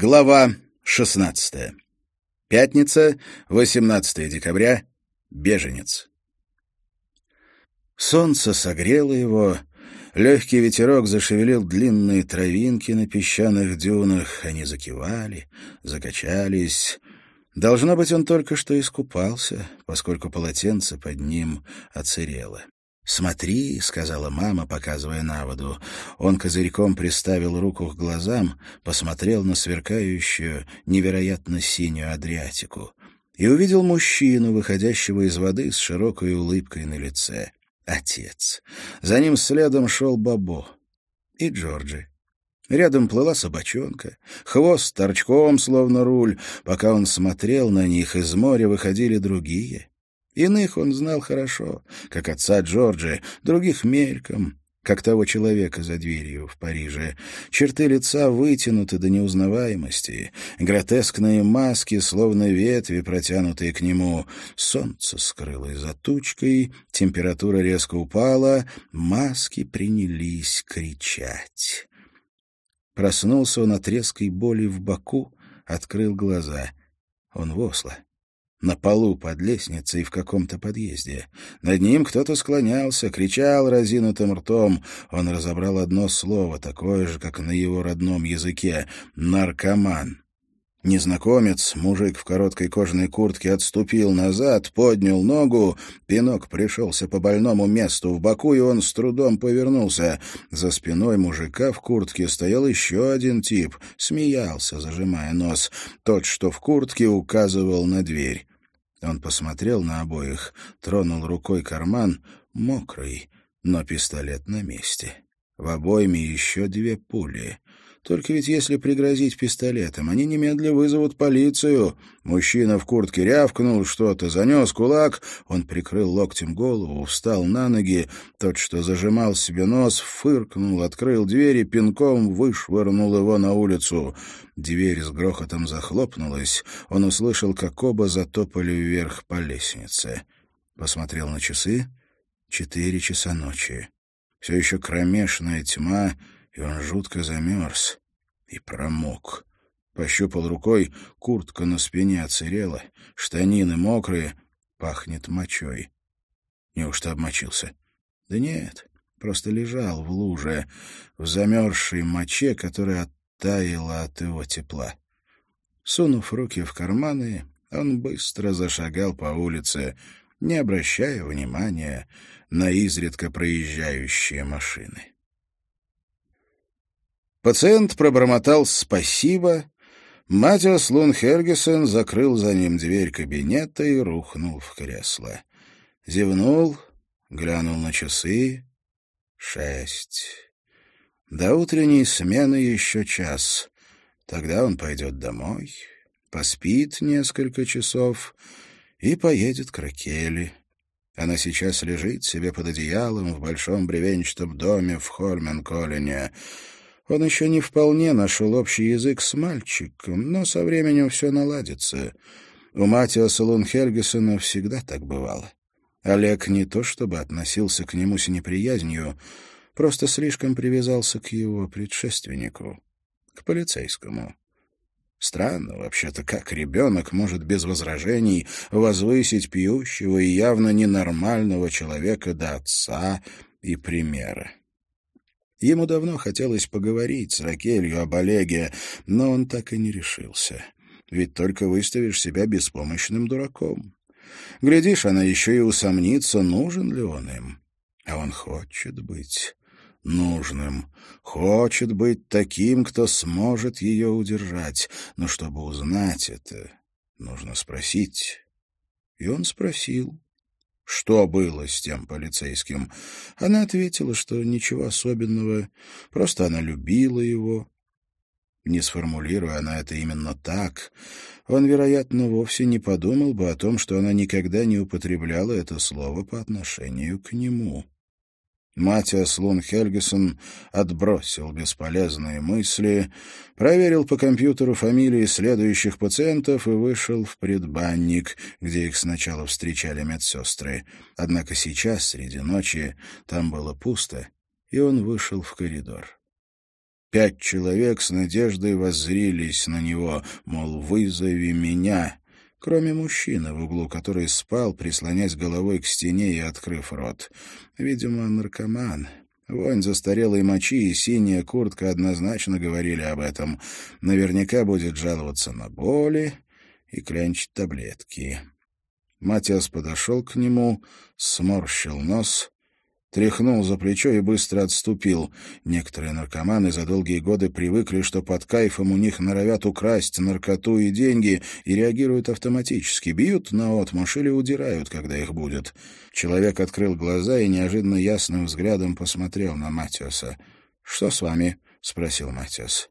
Глава 16. Пятница, 18 декабря. Беженец. Солнце согрело его, легкий ветерок зашевелил длинные травинки на песчаных дюнах, они закивали, закачались. Должно быть, он только что искупался, поскольку полотенце под ним оцерело. «Смотри», — сказала мама, показывая на воду. Он козырьком приставил руку к глазам, посмотрел на сверкающую, невероятно синюю Адриатику и увидел мужчину, выходящего из воды с широкой улыбкой на лице. Отец. За ним следом шел Бабо и Джорджи. Рядом плыла собачонка, хвост торчком, словно руль. Пока он смотрел на них, из моря выходили другие. Иных он знал хорошо, как отца Джорджа, других мельком, как того человека за дверью в Париже. Черты лица вытянуты до неузнаваемости, гротескные маски, словно ветви, протянутые к нему. Солнце скрылось за тучкой, температура резко упала, маски принялись кричать. Проснулся он от резкой боли в боку, открыл глаза. Он в Осло на полу под лестницей в каком-то подъезде. Над ним кто-то склонялся, кричал разинутым ртом. Он разобрал одно слово, такое же, как на его родном языке — «наркоман». Незнакомец, мужик в короткой кожаной куртке, отступил назад, поднял ногу. Пинок пришелся по больному месту в боку, и он с трудом повернулся. За спиной мужика в куртке стоял еще один тип. Смеялся, зажимая нос. Тот, что в куртке, указывал на дверь. Он посмотрел на обоих, тронул рукой карман, мокрый, но пистолет на месте. В обойме еще две пули. Только ведь если пригрозить пистолетом, они немедленно вызовут полицию. Мужчина в куртке рявкнул что-то, занес кулак. Он прикрыл локтем голову, встал на ноги. Тот, что зажимал себе нос, фыркнул, открыл дверь и пинком вышвырнул его на улицу. Дверь с грохотом захлопнулась. Он услышал, как оба затопали вверх по лестнице. Посмотрел на часы. Четыре часа ночи. Все еще кромешная тьма — и он жутко замерз и промок. Пощупал рукой, куртка на спине оцерела, штанины мокрые, пахнет мочой. Неужто обмочился? Да нет, просто лежал в луже, в замерзшей моче, которая оттаяла от его тепла. Сунув руки в карманы, он быстро зашагал по улице, не обращая внимания на изредка проезжающие машины. Пациент пробормотал «спасибо». Матиас Лун Хергесен закрыл за ним дверь кабинета и рухнул в кресло. Зевнул, глянул на часы. Шесть. До утренней смены еще час. Тогда он пойдет домой, поспит несколько часов и поедет к Ракели. Она сейчас лежит себе под одеялом в большом бревенчатом доме в Хольмен-Коллине. Он еще не вполне нашел общий язык с мальчиком, но со временем все наладится. У Матиаса Лунхельгесона всегда так бывало. Олег не то чтобы относился к нему с неприязнью, просто слишком привязался к его предшественнику, к полицейскому. Странно вообще-то, как ребенок может без возражений возвысить пьющего и явно ненормального человека до отца и примера. Ему давно хотелось поговорить с Ракелью об Олеге, но он так и не решился. Ведь только выставишь себя беспомощным дураком. Глядишь, она еще и усомнится, нужен ли он им. А он хочет быть нужным, хочет быть таким, кто сможет ее удержать. Но чтобы узнать это, нужно спросить. И он спросил. Что было с тем полицейским? Она ответила, что ничего особенного, просто она любила его. Не сформулируя она это именно так, он, вероятно, вовсе не подумал бы о том, что она никогда не употребляла это слово по отношению к нему. Матиас Лун Хельгесон отбросил бесполезные мысли, проверил по компьютеру фамилии следующих пациентов и вышел в предбанник, где их сначала встречали медсестры. Однако сейчас, среди ночи, там было пусто, и он вышел в коридор. Пять человек с надеждой воззрились на него, мол, вызови меня, кроме мужчины в углу, который спал, прислонясь головой к стене и открыв рот. Видимо, наркоман. Вонь застарелой мочи и синяя куртка однозначно говорили об этом. Наверняка будет жаловаться на боли и клянчить таблетки. Матиас подошел к нему, сморщил нос, тряхнул за плечо и быстро отступил. Некоторые наркоманы за долгие годы привыкли, что под кайфом у них норовят украсть наркоту и деньги и реагируют автоматически, бьют наотмашь или удирают, когда их будет. Человек открыл глаза и неожиданно ясным взглядом посмотрел на Матиаса. «Что с вами?» — спросил Матиас.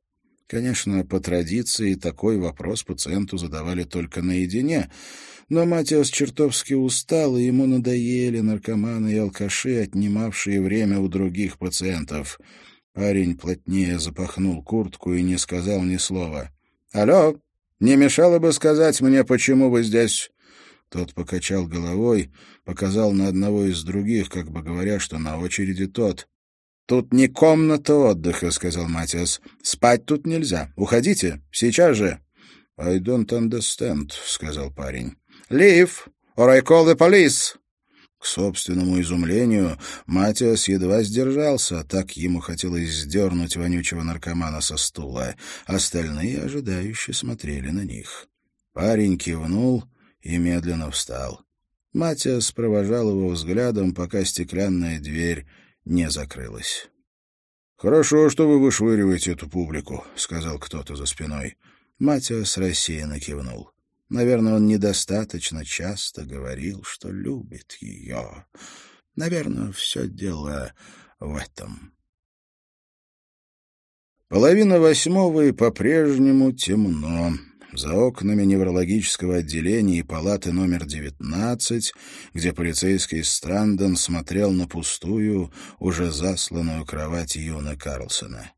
Конечно, по традиции такой вопрос пациенту задавали только наедине — но Матиас чертовски устал, и ему надоели наркоманы и алкаши, отнимавшие время у других пациентов. Парень плотнее запахнул куртку и не сказал ни слова. «Алло, не мешало бы сказать мне, почему вы здесь?» Тот покачал головой, показал на одного из других, как бы говоря, что на очереди тот. «Тут не комната отдыха», — сказал Матиас. «Спать тут нельзя. Уходите. Сейчас же». «I don't understand», — сказал парень. «Leave, or I call the police!» К собственному изумлению Матиас едва сдержался, так ему хотелось сдернуть вонючего наркомана со стула. Остальные ожидающие смотрели на них. Парень кивнул и медленно встал. Матиас провожал его взглядом, пока стеклянная дверь не закрылась. «Хорошо, что вы вышвыриваете эту публику», — сказал кто-то за спиной. Матиас рассеянно кивнул. Наверное, он недостаточно часто говорил, что любит ее. Наверное, все дело в этом. Половина восьмого и по-прежнему темно. За окнами неврологического отделения и палаты номер девятнадцать, где полицейский Страндон смотрел на пустую, уже засланную кровать Юна Карлсона.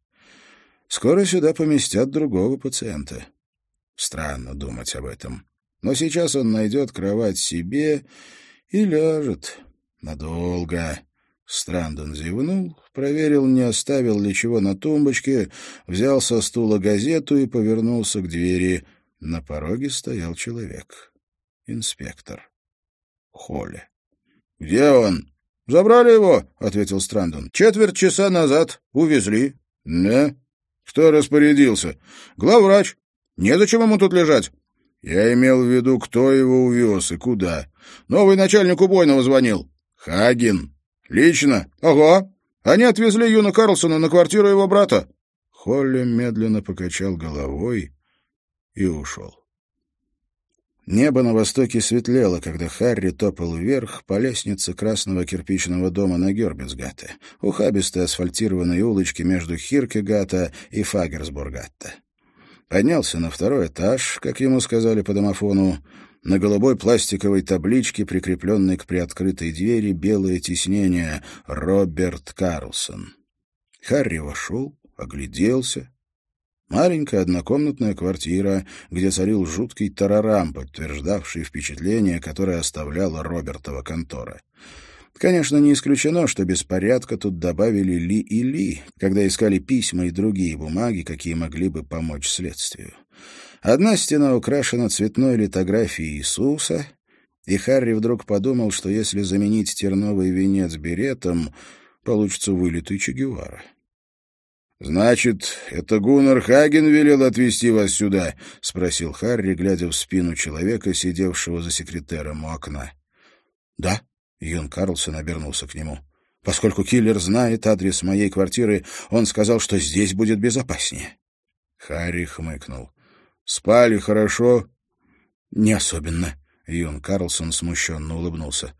Скоро сюда поместят другого пациента. Странно думать об этом. Но сейчас он найдет кровать себе и ляжет надолго. Страндон зевнул, проверил, не оставил ли чего на тумбочке, взял со стула газету и повернулся к двери. На пороге стоял человек. Инспектор. Холли. «Где он?» «Забрали его», — ответил Страндон. «Четверть часа назад увезли». «Да? Кто распорядился?» «Главврач. Незачем ему тут лежать. Я имел в виду, кто его увез и куда. Новый начальник убойного звонил. Хаген. Лично? Ого. Они отвезли Юна Карлсона на квартиру его брата. Холли медленно покачал головой и ушел. Небо на востоке светлело, когда Харри топал вверх по лестнице красного кирпичного дома на Гербицгате, ухабистой асфальтированной улочке между Хиркегата и Фагерсбургатта. Поднялся на второй этаж, как ему сказали по домофону. На голубой пластиковой табличке, прикрепленной к приоткрытой двери, белое тиснение «Роберт Карлсон». Харри вошел, огляделся. Маленькая однокомнатная квартира, где царил жуткий тарарам, подтверждавший впечатление, которое оставляла Робертова контора. Конечно, не исключено, что беспорядка тут добавили Ли и Ли, когда искали письма и другие бумаги, какие могли бы помочь следствию. Одна стена украшена цветной литографией Иисуса, и Харри вдруг подумал, что если заменить терновый венец беретом, получится вылитый Че Гевара. «Значит, это Гуннар Хаген велел отвезти вас сюда?» — спросил Харри, глядя в спину человека, сидевшего за секретером у окна. «Да», Юн Карлсон обернулся к нему. Поскольку киллер знает адрес моей квартиры, он сказал, что здесь будет безопаснее. Харри хмыкнул. «Спали хорошо?» «Не особенно», — Юн Карлсон смущенно улыбнулся.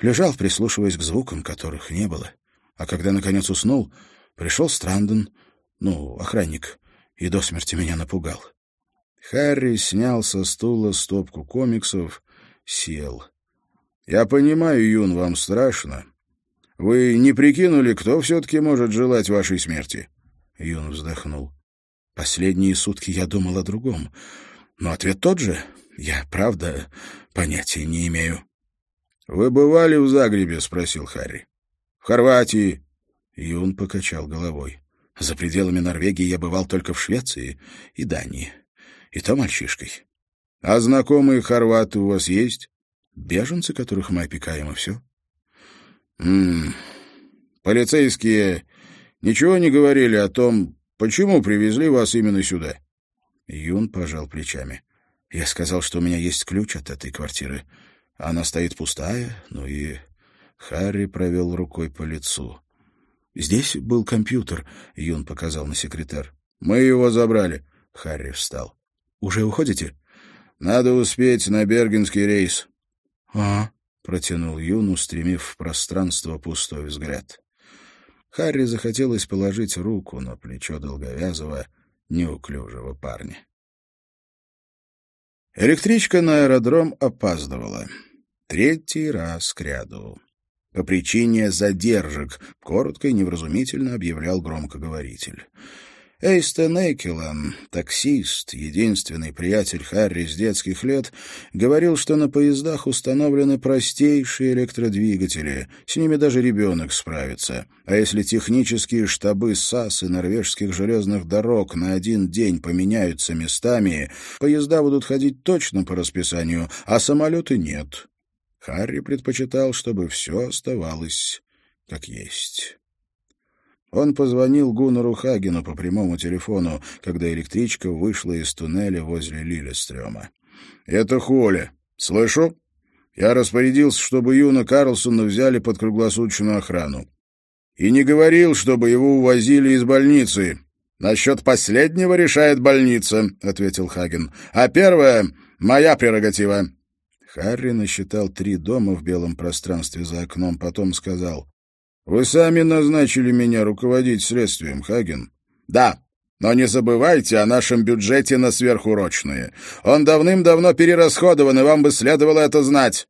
Лежал, прислушиваясь к звукам, которых не было. А когда, наконец, уснул, пришел Страндон, ну, охранник, и до смерти меня напугал. Харри снял со стула стопку комиксов, сел. Я понимаю, Юн, вам страшно. Вы не прикинули, кто все-таки может желать вашей смерти?» Юн вздохнул. «Последние сутки я думал о другом. Но ответ тот же. Я, правда, понятия не имею». «Вы бывали в Загребе?» — спросил Харри. «В Хорватии?» Юн покачал головой. За пределами Норвегии я бывал только в Швеции и Дании. И то мальчишкой. А знакомые хорваты у вас есть? Беженцы, которых мы опекаем, и все. М -м, полицейские ничего не говорили о том, почему привезли вас именно сюда? Юн пожал плечами. Я сказал, что у меня есть ключ от этой квартиры. Она стоит пустая, ну и... Харри провел рукой по лицу. «Здесь был компьютер», — Юн показал на секретарь. «Мы его забрали». Харри встал. «Уже уходите?» «Надо успеть на бергенский рейс». «А?» — протянул Юн, устремив в пространство пустой взгляд. Харри захотелось положить руку на плечо долговязого, неуклюжего парня. Электричка на аэродром опаздывала. Третий раз кряду по причине задержек, коротко и невразумительно объявлял громкоговоритель. Эйстон Экелан, таксист, единственный приятель Харри с детских лет, говорил, что на поездах установлены простейшие электродвигатели, с ними даже ребенок справится. А если технические штабы САС и норвежских железных дорог на один день поменяются местами, поезда будут ходить точно по расписанию, а самолеты нет. Харри предпочитал, чтобы все оставалось как есть. Он позвонил Гуннеру Хагену по прямому телефону, когда электричка вышла из туннеля возле Лилестрема. «Это Холя. Слышу? Я распорядился, чтобы Юна Карлсона взяли под круглосуточную охрану. И не говорил, чтобы его увозили из больницы. Насчет последнего решает больница», — ответил Хаген. «А первое — моя прерогатива. Харри насчитал три дома в белом пространстве за окном, потом сказал, «Вы сами назначили меня руководить следствием, Хаген?» «Да, но не забывайте о нашем бюджете на сверхурочные. Он давным-давно перерасходован, и вам бы следовало это знать».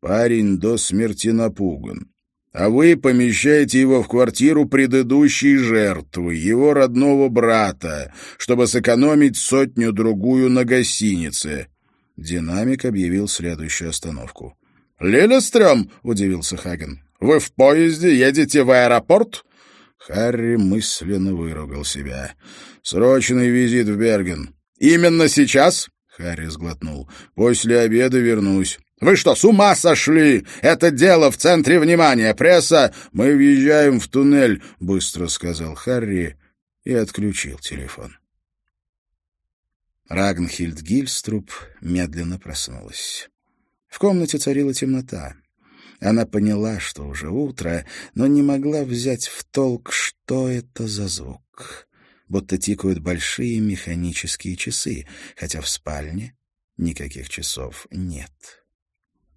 Парень до смерти напуган. А вы помещаете его в квартиру предыдущей жертвы, его родного брата, чтобы сэкономить сотню-другую на гостинице. Динамик объявил следующую остановку. «Лилестрём!» — удивился Хаген. «Вы в поезде едете в аэропорт?» Харри мысленно выругал себя. «Срочный визит в Берген». «Именно сейчас?» — Харри сглотнул. «После обеда вернусь». «Вы что, с ума сошли? Это дело в центре внимания. Пресса...» «Мы въезжаем в туннель», — быстро сказал Харри и отключил телефон. Рагнхильд Гильструб медленно проснулась. В комнате царила темнота. Она поняла, что уже утро, но не могла взять в толк, что это за звук. Будто тикают большие механические часы, хотя в спальне никаких часов нет.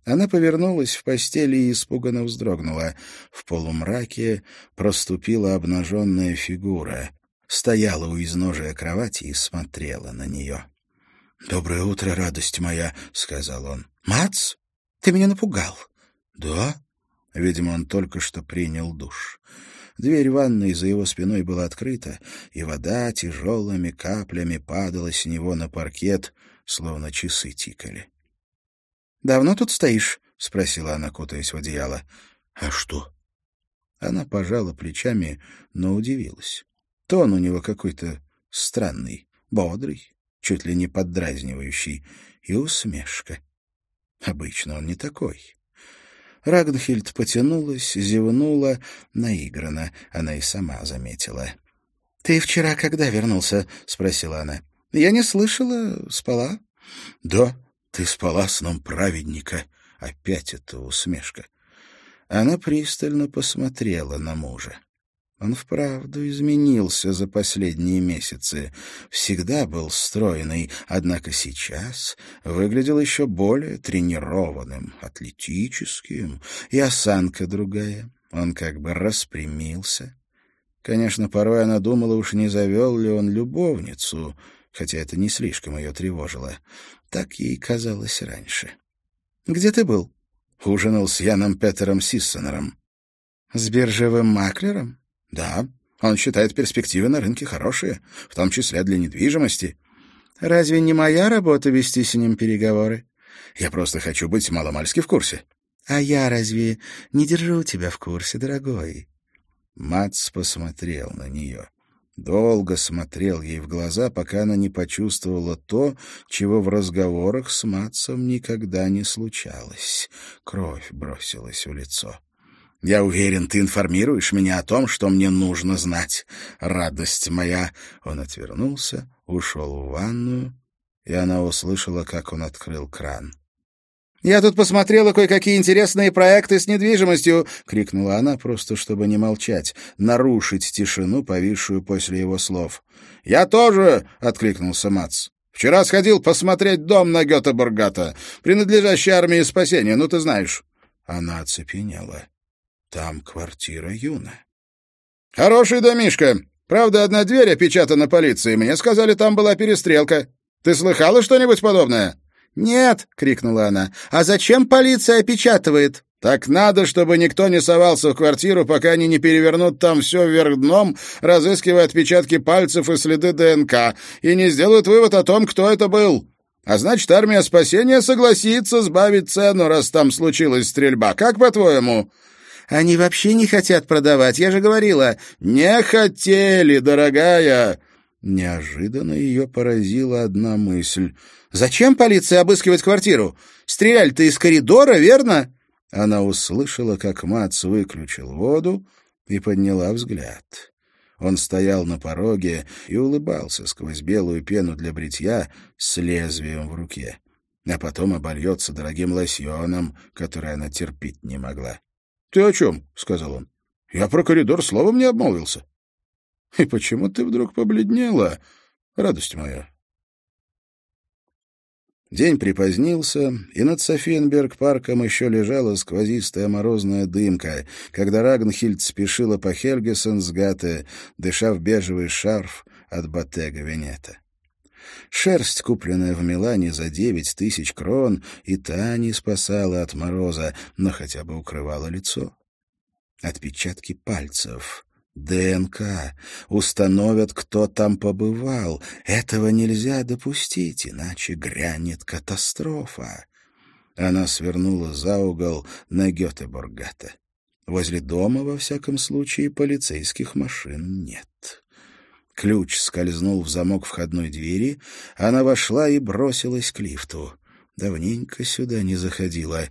Она повернулась в постели и испуганно вздрогнула. В полумраке проступила обнаженная фигура стояла у изножия кровати и смотрела на нее. «Доброе утро, радость моя», — сказал он. «Мац, ты меня напугал». «Да?» Видимо, он только что принял душ. Дверь ванной за его спиной была открыта, и вода тяжелыми каплями падала с него на паркет, словно часы тикали. «Давно тут стоишь?» — спросила она, кутаясь в одеяло. «А что?» Она пожала плечами, но удивилась. Тон у него какой-то странный, бодрый, чуть ли не поддразнивающий, и усмешка. Обычно он не такой. Рагнхильд потянулась, зевнула, наигранно, она и сама заметила. — Ты вчера когда вернулся? — спросила она. — Я не слышала, спала. — Да, ты спала сном праведника. Опять эта усмешка. Она пристально посмотрела на мужа. Он вправду изменился за последние месяцы. Всегда был стройный, однако сейчас выглядел еще более тренированным, атлетическим, и осанка другая. Он как бы распрямился. Конечно, порой она думала, уж не завел ли он любовницу, хотя это не слишком ее тревожило. Так ей казалось раньше. «Где ты был?» Ужинал с Яном Петером Сиссонером. «С биржевым маклером?» Да, он считает перспективы на рынке хорошие, в том числе для недвижимости. Разве не моя работа вести с ним переговоры? Я просто хочу быть маломальски в курсе. А я разве не держу тебя в курсе, дорогой? Мац посмотрел на нее. Долго смотрел ей в глаза, пока она не почувствовала то, чего в разговорах с Матсом никогда не случалось. Кровь бросилась в лицо. «Я уверен, ты информируешь меня о том, что мне нужно знать. Радость моя!» Он отвернулся, ушел в ванную, и она услышала, как он открыл кран. «Я тут посмотрела кое-какие интересные проекты с недвижимостью!» — крикнула она, просто чтобы не молчать, нарушить тишину, повисшую после его слов. «Я тоже!» — откликнулся Мац. «Вчера сходил посмотреть дом на Гетеборгата, принадлежащий армии спасения, ну ты знаешь». Она оцепенела. Там квартира Юна. «Хороший домишко. Правда, одна дверь опечатана полицией. Мне сказали, там была перестрелка. Ты слыхала что-нибудь подобное?» «Нет!» — крикнула она. «А зачем полиция опечатывает?» «Так надо, чтобы никто не совался в квартиру, пока они не перевернут там все вверх дном, разыскивая отпечатки пальцев и следы ДНК, и не сделают вывод о том, кто это был. А значит, армия спасения согласится сбавить цену, раз там случилась стрельба. Как по-твоему?» «Они вообще не хотят продавать, я же говорила». «Не хотели, дорогая!» Неожиданно ее поразила одна мысль — Зачем полиции обыскивать квартиру? Стреляль-то из коридора, верно?» Она услышала, как Мац выключил воду и подняла взгляд. Он стоял на пороге и улыбался сквозь белую пену для бритья с лезвием в руке. А потом обольется дорогим лосьоном, который она терпеть не могла. — Ты о чем? — сказал он. — Я про коридор словом не обмолвился. — И почему ты вдруг побледнела, радость моя? День припозднился, и над Софиенберг-парком еще лежала сквозистая морозная дымка, когда Рагнхильд спешила по Хельгесенсгате, дыша в бежевый шарф от Батега Венета. Шерсть, купленная в Милане за девять тысяч крон, и та не спасала от мороза, но хотя бы укрывала лицо. Отпечатки пальцев. ДНК. Установят, кто там побывал. Этого нельзя допустить, иначе грянет катастрофа. Она свернула за угол на Гетеборгата. Возле дома, во всяком случае, полицейских машин нет. Ключ скользнул в замок входной двери, она вошла и бросилась к лифту. Давненько сюда не заходила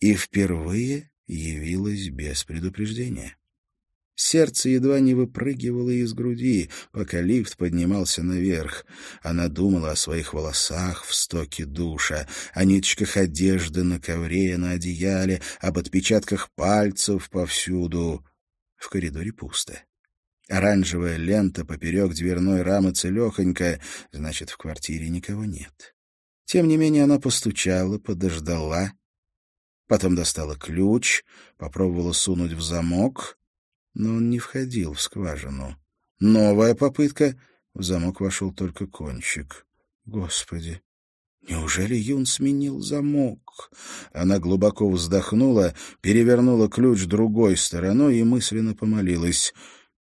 и впервые явилась без предупреждения. Сердце едва не выпрыгивало из груди, пока лифт поднимался наверх. Она думала о своих волосах в стоке душа, о ниточках одежды на ковре, на одеяле, об отпечатках пальцев повсюду. В коридоре пусто. Оранжевая лента поперек дверной рамы целехонькая, значит, в квартире никого нет. Тем не менее она постучала, подождала, потом достала ключ, попробовала сунуть в замок — но он не входил в скважину. Новая попытка. В замок вошел только кончик. Господи! Неужели Юн сменил замок? Она глубоко вздохнула, перевернула ключ другой стороной и мысленно помолилась.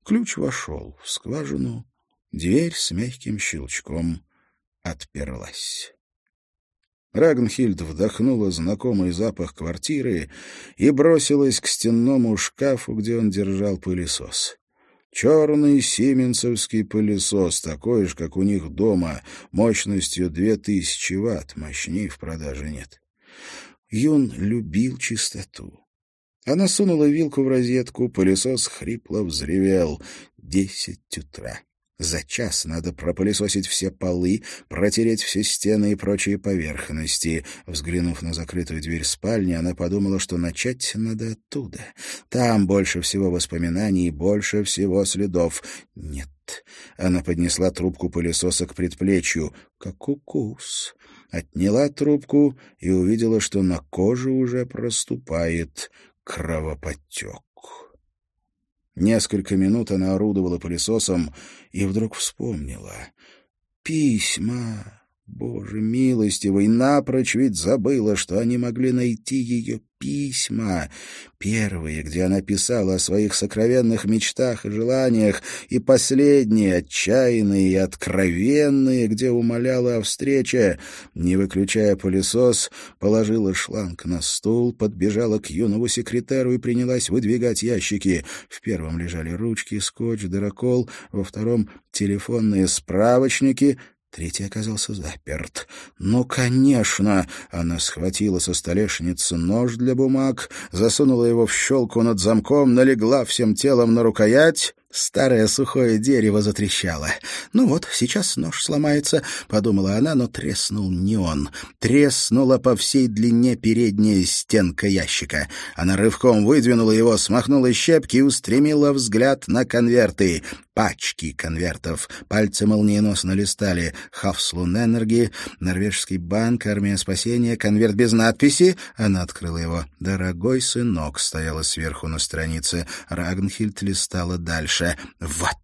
Ключ вошел в скважину. Дверь с мягким щелчком отперлась. Рагнхильд вдохнула знакомый запах квартиры и бросилась к стенному шкафу, где он держал пылесос. Черный сименсовский пылесос, такой же, как у них дома, мощностью две тысячи ватт, мощней в продаже нет. Юн любил чистоту. Она сунула вилку в розетку, пылесос хрипло взревел. Десять утра. За час надо пропылесосить все полы, протереть все стены и прочие поверхности. Взглянув на закрытую дверь спальни, она подумала, что начать надо оттуда. Там больше всего воспоминаний больше всего следов. Нет. Она поднесла трубку пылесоса к предплечью, как укус. Отняла трубку и увидела, что на коже уже проступает кровоподтек. Несколько минут она орудовала пылесосом и вдруг вспомнила. Письма. Боже милостивый, напрочь ведь забыла, что они могли найти ее письма. Первые, где она писала о своих сокровенных мечтах и желаниях, и последние, отчаянные и откровенные, где умоляла о встрече. Не выключая пылесос, положила шланг на стул, подбежала к юному секретеру и принялась выдвигать ящики. В первом лежали ручки, скотч, дырокол, во втором — телефонные справочники — Третий оказался заперт. «Ну, конечно!» Она схватила со столешницы нож для бумаг, засунула его в щелку над замком, налегла всем телом на рукоять Старое сухое дерево затрещало. «Ну вот, сейчас нож сломается», — подумала она, но треснул не он. Треснула по всей длине передняя стенка ящика. Она рывком выдвинула его, смахнула щепки и устремила взгляд на конверты. Пачки конвертов. Пальцы молниеносно листали. Хавслун Энерги, Норвежский банк, Армия спасения, конверт без надписи. Она открыла его. «Дорогой сынок» стояла сверху на странице. Рагнхильд листала дальше дальше. Вот!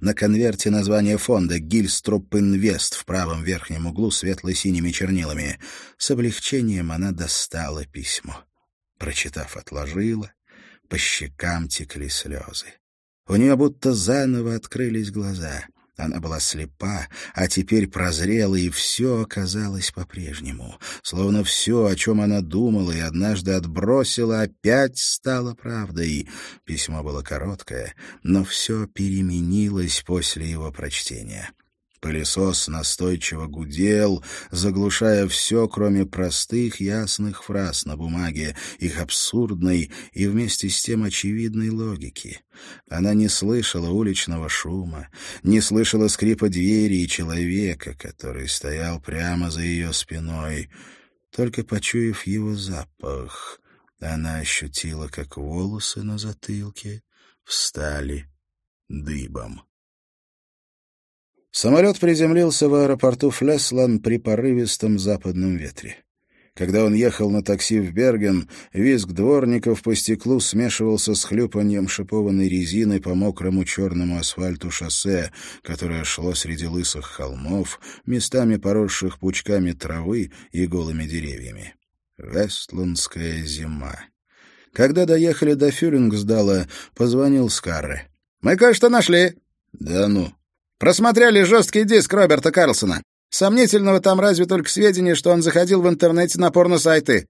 На конверте название фонда «Гильструп Инвест» в правом верхнем углу светло-синими чернилами. С облегчением она достала письмо. Прочитав, отложила. По щекам текли слезы. У нее будто заново открылись глаза — она была слепа, а теперь прозрела, и все оказалось по-прежнему. Словно все, о чем она думала и однажды отбросила, опять стало правдой. Письмо было короткое, но все переменилось после его прочтения. Пылесос настойчиво гудел, заглушая все, кроме простых ясных фраз на бумаге, их абсурдной и вместе с тем очевидной логики. Она не слышала уличного шума, не слышала скрипа двери и человека, который стоял прямо за ее спиной. Только почуяв его запах, она ощутила, как волосы на затылке встали дыбом. Самолет приземлился в аэропорту Флеслан при порывистом западном ветре. Когда он ехал на такси в Берген, визг дворников по стеклу смешивался с хлюпаньем шипованной резины по мокрому черному асфальту шоссе, которое шло среди лысых холмов, местами поросших пучками травы и голыми деревьями. Вестландская зима. Когда доехали до Фюрингсдала, позвонил Скарре. «Мы кое-что нашли». «Да ну». Просмотрели жесткий диск Роберта Карлсона. Сомнительного там разве только сведения, что он заходил в интернете на порно-сайты.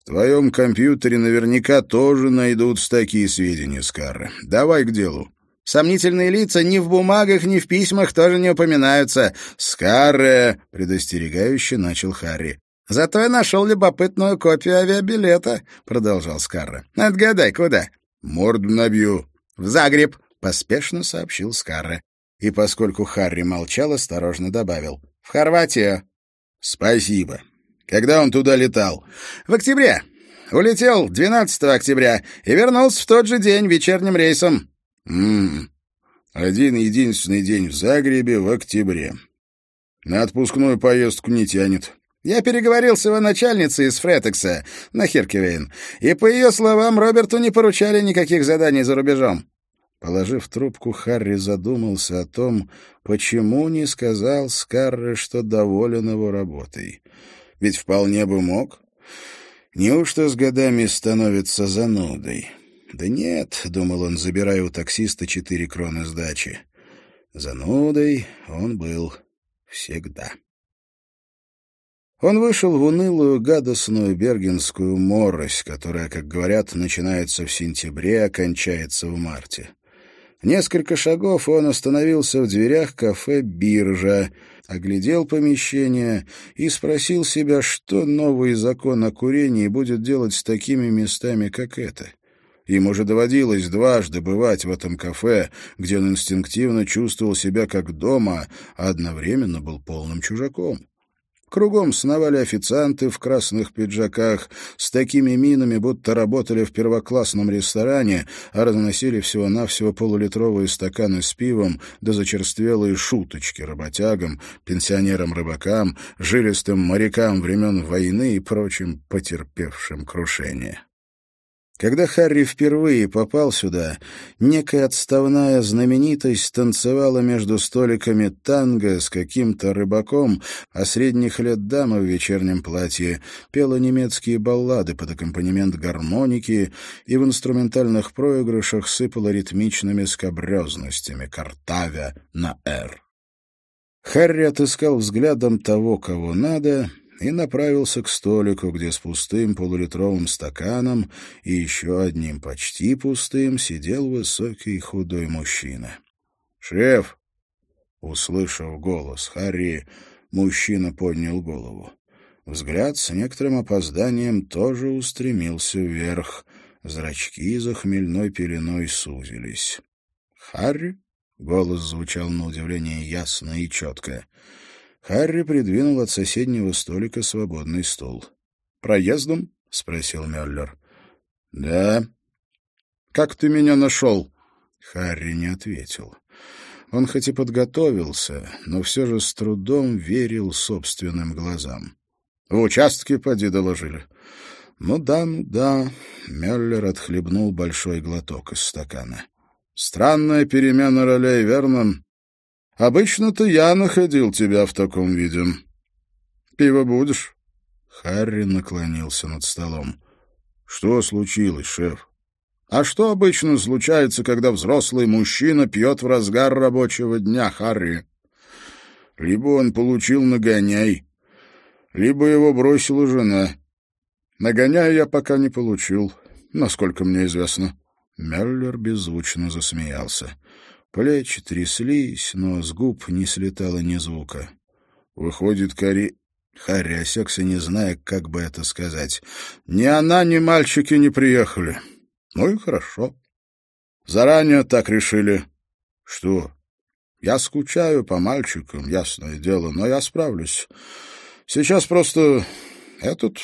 В твоем компьютере наверняка тоже найдутся такие сведения, Скарра. Давай к делу. Сомнительные лица ни в бумагах, ни в письмах тоже не упоминаются. Скарре, предостерегающе начал Харри. Зато я нашел любопытную копию авиабилета, продолжал Скарра. Отгадай, куда? Морду набью. В Загреб, поспешно сообщил Скарре и, поскольку Харри молчал, осторожно добавил. «В Хорватию». «Спасибо. Когда он туда летал?» «В октябре. Улетел 12 октября и вернулся в тот же день вечерним рейсом». «М-м. Один единственный день в Загребе в октябре. На отпускную поездку не тянет». Я переговорил с его начальницей из Фретекса на Хиркевейн, и, по ее словам, Роберту не поручали никаких заданий за рубежом. Положив трубку, Харри задумался о том, почему не сказал Скарре, что доволен его работой. Ведь вполне бы мог. Неужто с годами становится занудой? Да нет, — думал он, забирая у таксиста четыре кроны сдачи. Занудой он был всегда. Он вышел в унылую, гадостную бергенскую морось, которая, как говорят, начинается в сентябре, а кончается в марте. Несколько шагов он остановился в дверях кафе «Биржа», оглядел помещение и спросил себя, что новый закон о курении будет делать с такими местами, как это. Ему же доводилось дважды бывать в этом кафе, где он инстинктивно чувствовал себя как дома, а одновременно был полным чужаком. Кругом сновали официанты в красных пиджаках с такими минами, будто работали в первоклассном ресторане, а разносили всего-навсего полулитровые стаканы с пивом да зачерствелые шуточки работягам, пенсионерам-рыбакам, жилистым морякам времен войны и прочим потерпевшим крушение. Когда Харри впервые попал сюда, некая отставная знаменитость танцевала между столиками танго с каким-то рыбаком, а средних лет дама в вечернем платье пела немецкие баллады под аккомпанемент гармоники и в инструментальных проигрышах сыпала ритмичными скобрезностями, картавя на «Р». Харри отыскал взглядом того, кого надо, и направился к столику, где с пустым полулитровым стаканом и еще одним почти пустым сидел высокий худой мужчина. «Шеф!» Услышав голос Харри, мужчина поднял голову. Взгляд с некоторым опозданием тоже устремился вверх. Зрачки за хмельной пеленой сузились. «Харри?» — голос звучал на удивление ясно и четко. Харри придвинул от соседнего столика свободный стул. «Проездом?» — спросил Мюллер. «Да». «Как ты меня нашел?» Харри не ответил. Он хоть и подготовился, но все же с трудом верил собственным глазам. «В участке поди доложили». «Ну да, ну да», — Мюллер отхлебнул большой глоток из стакана. «Странная перемена ролей, верно?» Обычно-то я находил тебя в таком виде. Пиво будешь?» Харри наклонился над столом. «Что случилось, шеф?» «А что обычно случается, когда взрослый мужчина пьет в разгар рабочего дня, Харри?» «Либо он получил нагоняй, либо его бросила жена. Нагоняя я пока не получил, насколько мне известно». Меллер беззвучно засмеялся. Плечи тряслись, но с губ не слетало ни звука. Выходит, Кари... Харри осекся, не зная, как бы это сказать. Ни она, ни мальчики не приехали. Ну и хорошо. Заранее так решили. Что? Я скучаю по мальчикам, ясное дело, но я справлюсь. Сейчас просто этот...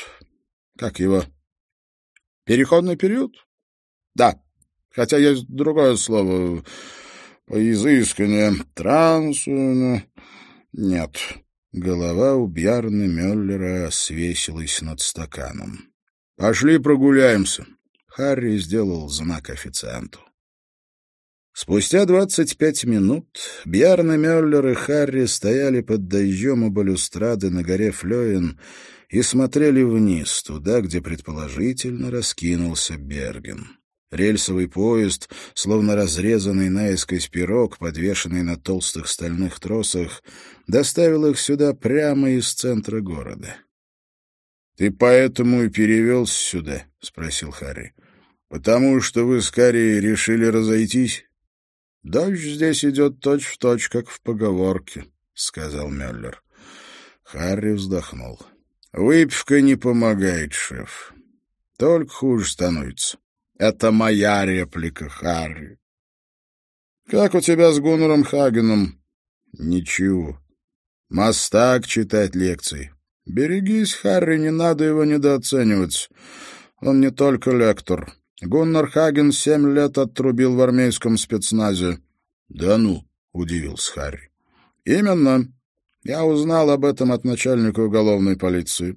Как его? Переходный период? Да. Хотя есть другое слово поизысканнее. Транс... Нет. Голова у Бьярны Мюллера свесилась над стаканом. «Пошли прогуляемся». Харри сделал знак официанту. Спустя двадцать пять минут Бьярна Мюллер и Харри стояли под дождем у балюстрады на горе Флёен и смотрели вниз, туда, где предположительно раскинулся Берген. Рельсовый поезд, словно разрезанный наискось пирог, подвешенный на толстых стальных тросах, доставил их сюда прямо из центра города. — Ты поэтому и перевелся сюда? — спросил Харри. — Потому что вы с Карри решили разойтись? — Дождь здесь идет точь-в-точь, точь, как в поговорке, — сказал Мюллер. Харри вздохнул. — Выпивка не помогает, шеф. Только хуже становится. Это моя реплика, Харри. Как у тебя с Гуннером Хагеном? Ничего. Мастак читать лекции. Берегись, Харри, не надо его недооценивать. Он не только лектор. Гуннар Хаген семь лет отрубил в армейском спецназе. Да ну, удивился Харри. Именно. Я узнал об этом от начальника уголовной полиции.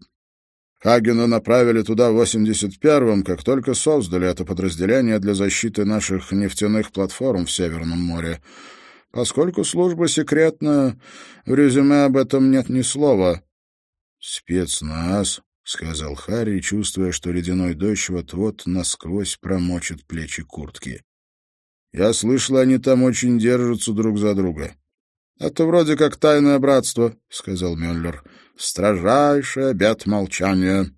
Хагена направили туда в 81-м, как только создали это подразделение для защиты наших нефтяных платформ в Северном море. Поскольку служба секретная, в резюме об этом нет ни слова. «Спецназ», — сказал Харри, чувствуя, что ледяной дождь вот-вот насквозь промочит плечи куртки. «Я слышал, они там очень держатся друг за друга». «Это вроде как тайное братство», — сказал Мюллер строжайший обет молчания.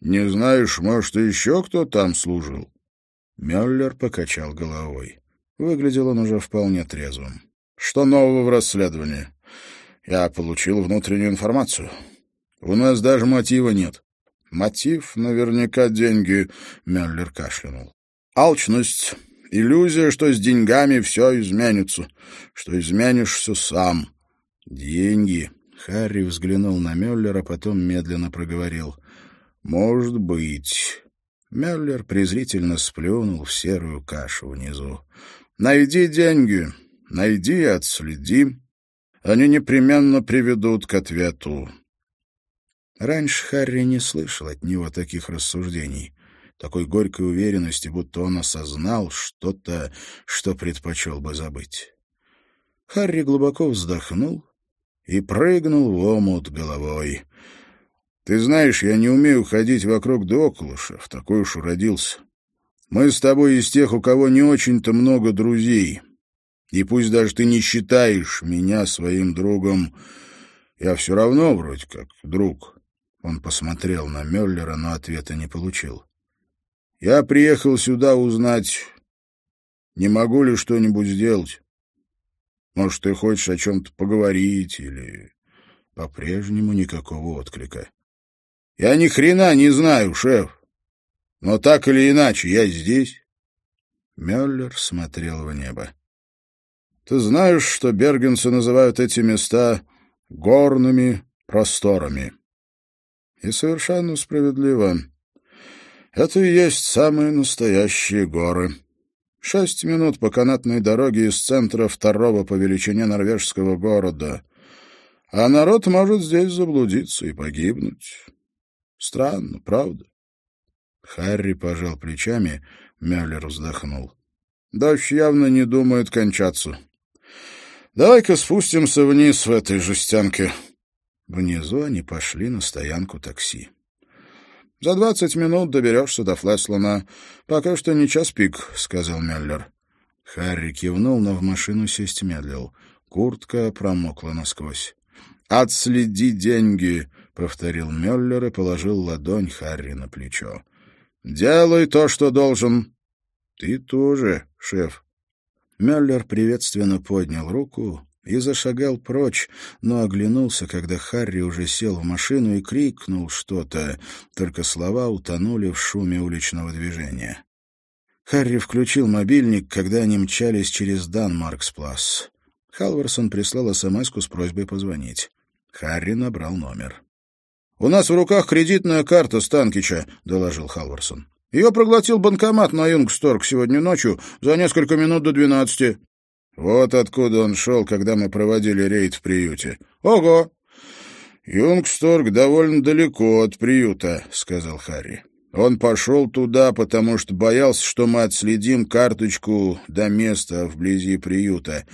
Не знаешь, может, еще кто там служил?» Мюллер покачал головой. Выглядел он уже вполне трезвым. «Что нового в расследовании?» «Я получил внутреннюю информацию. У нас даже мотива нет». «Мотив наверняка деньги», — Мюллер кашлянул. «Алчность, иллюзия, что с деньгами все изменится, что изменишься сам. Деньги Харри взглянул на Мюллера, потом медленно проговорил. «Может быть». Мюллер презрительно сплюнул в серую кашу внизу. «Найди деньги, найди и отследи. Они непременно приведут к ответу». Раньше Харри не слышал от него таких рассуждений. такой горькой уверенности, будто он осознал что-то, что предпочел бы забыть. Харри глубоко вздохнул и прыгнул в омут головой. «Ты знаешь, я не умею ходить вокруг да около, шеф, такой уж уродился. Мы с тобой из тех, у кого не очень-то много друзей. И пусть даже ты не считаешь меня своим другом, я все равно вроде как друг». Он посмотрел на Мюллера, но ответа не получил. «Я приехал сюда узнать, не могу ли что-нибудь сделать. Может, ты хочешь о чем-то поговорить или...» По-прежнему никакого отклика. «Я ни хрена не знаю, шеф. Но так или иначе, я здесь». Мюллер смотрел в небо. «Ты знаешь, что бергенцы называют эти места горными просторами?» И совершенно справедливо. Это и есть самые настоящие горы. Шесть минут по канатной дороге из центра второго по величине норвежского города. А народ может здесь заблудиться и погибнуть. Странно, правда? Харри пожал плечами, Мюллер вздохнул. Дождь явно не думает кончаться. Давай-ка спустимся вниз в этой жестянке. Внизу они пошли на стоянку такси. — За двадцать минут доберешься до Флеслана. Пока что не час пик, — сказал Меллер. Харри кивнул, но в машину сесть медлил. Куртка промокла насквозь. «Отследи деньги», — повторил Меллер и положил ладонь Харри на плечо. «Делай то, что должен». «Ты тоже, шеф». Меллер приветственно поднял руку, и зашагал прочь, но оглянулся, когда Харри уже сел в машину и крикнул что-то, только слова утонули в шуме уличного движения. Харри включил мобильник, когда они мчались через Данмарксплас. Халварсон прислал смс с просьбой позвонить. Харри набрал номер. «У нас в руках кредитная карта Станкича», — доложил Халварсон. «Ее проглотил банкомат на Юнгсторг сегодня ночью за несколько минут до двенадцати. Вот откуда он шел, когда мы проводили рейд в приюте. — Ого! — Юнгсторг довольно далеко от приюта, — сказал Харри. Он пошел туда, потому что боялся, что мы отследим карточку до места вблизи приюта.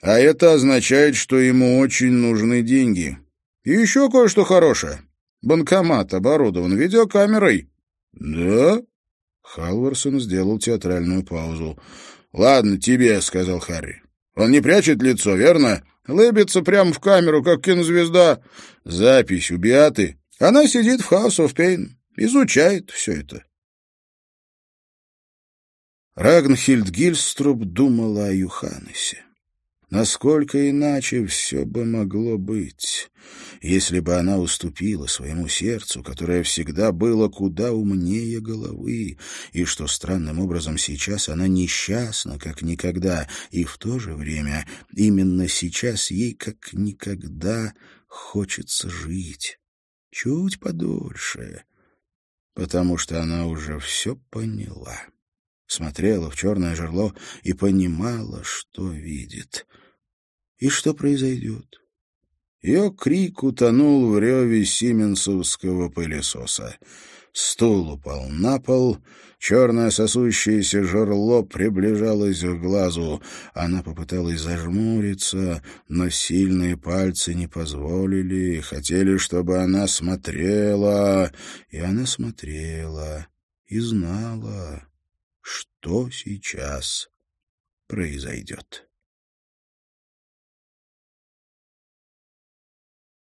А это означает, что ему очень нужны деньги. И еще кое-что хорошее. Банкомат оборудован видеокамерой. — Да? Халварсон сделал театральную паузу. «Ладно, тебе», — сказал Харри. «Он не прячет лицо, верно? Лыбится прямо в камеру, как кинозвезда. Запись у Биаты. Она сидит в House of Pain, изучает все это». Рагнхильд Гильструб думала о Юханесе. Насколько иначе все бы могло быть, если бы она уступила своему сердцу, которое всегда было куда умнее головы, и что странным образом сейчас она несчастна, как никогда, и в то же время именно сейчас ей как никогда хочется жить. Чуть подольше, потому что она уже все поняла смотрела в черное жерло и понимала, что видит и что произойдет. Ее крик утонул в реве сименсовского пылесоса. Стул упал на пол, черное сосущееся жерло приближалось к глазу. Она попыталась зажмуриться, но сильные пальцы не позволили, хотели, чтобы она смотрела. И она смотрела и знала, что сейчас произойдет.